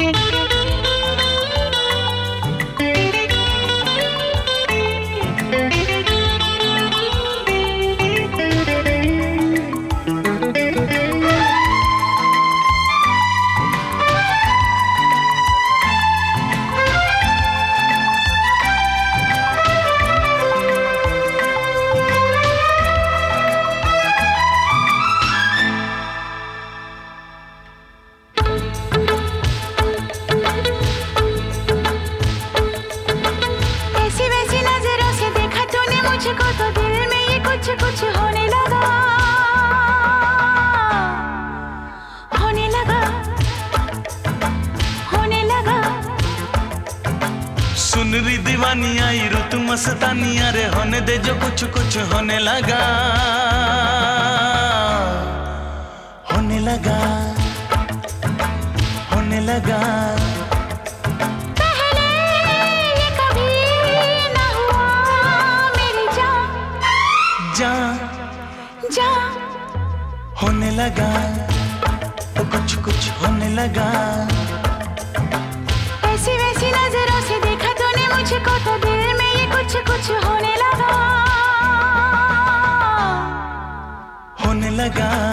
Thank you. मस्तानी अरे होने दे जो कुछ कुछ होने लगा। होने लगा। होने लगा। पहले ये कभी ना हुआ मेरी जान। जान। जान। होने लगा। तो कुछ कुछ होने लगा। होने लगा। होने लगा।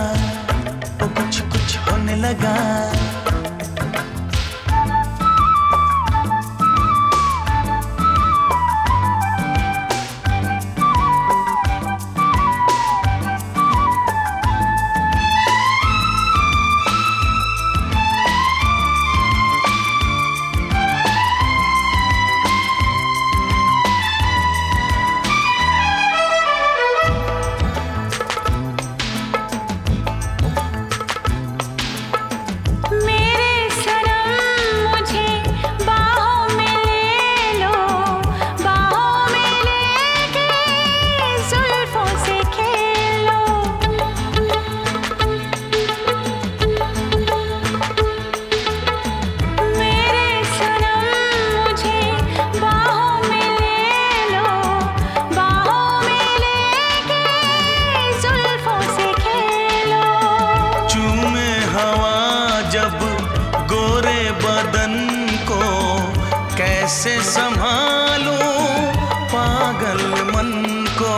पागल मन को।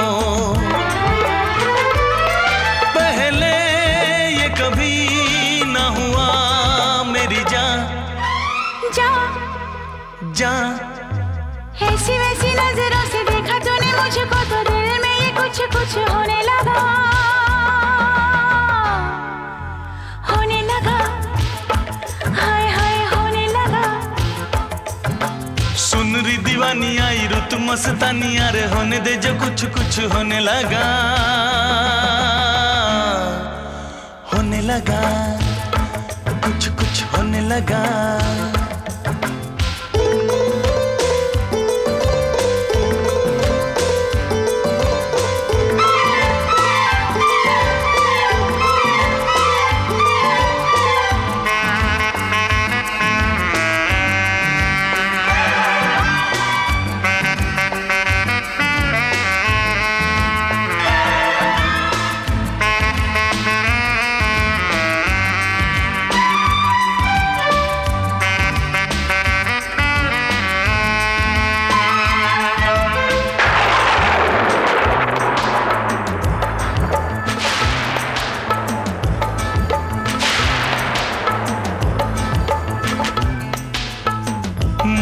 पहले ये कभी ना हुआ मेरी जा जा जा ऐसी वैसी नज़रों से देखा तूने मुझको तो दिल में ये कुछ कुछ होने लगा। आई रुत मस्तानी अरे होने दे जो कुछ कुछ होने लगा। होने लगा, कुछ कुछ होने लगा।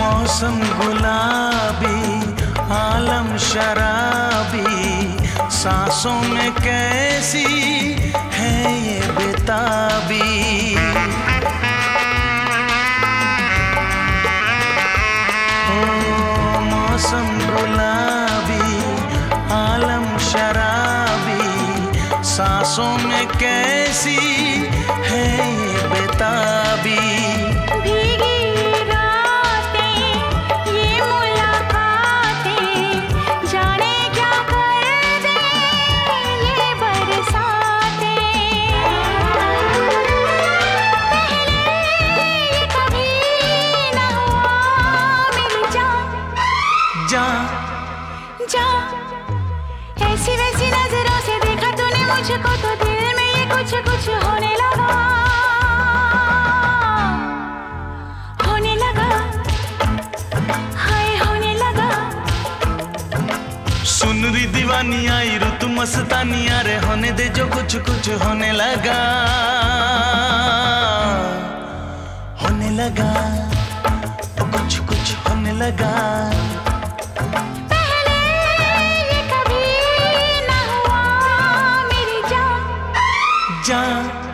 मौसम गुलाबी, आलम शराबी, सांसों में कैसी है ये बेताबी? ओ, मौसम गुलाबी, आलम शराबी, सांसों में कैसी है ये बेताबी? जान जा। ऐसी वैसी नज़रों से देखा तूने मुझको तो दिल में ये कुछ कुछ होने लगा। होने लगा। हाय होने लगा। सुन री दीवानी आई रुत मस्तानी अरे होने दे जो कुछ कुछ होने लगा। होने लगा कुछ कुछ होने लगा। ये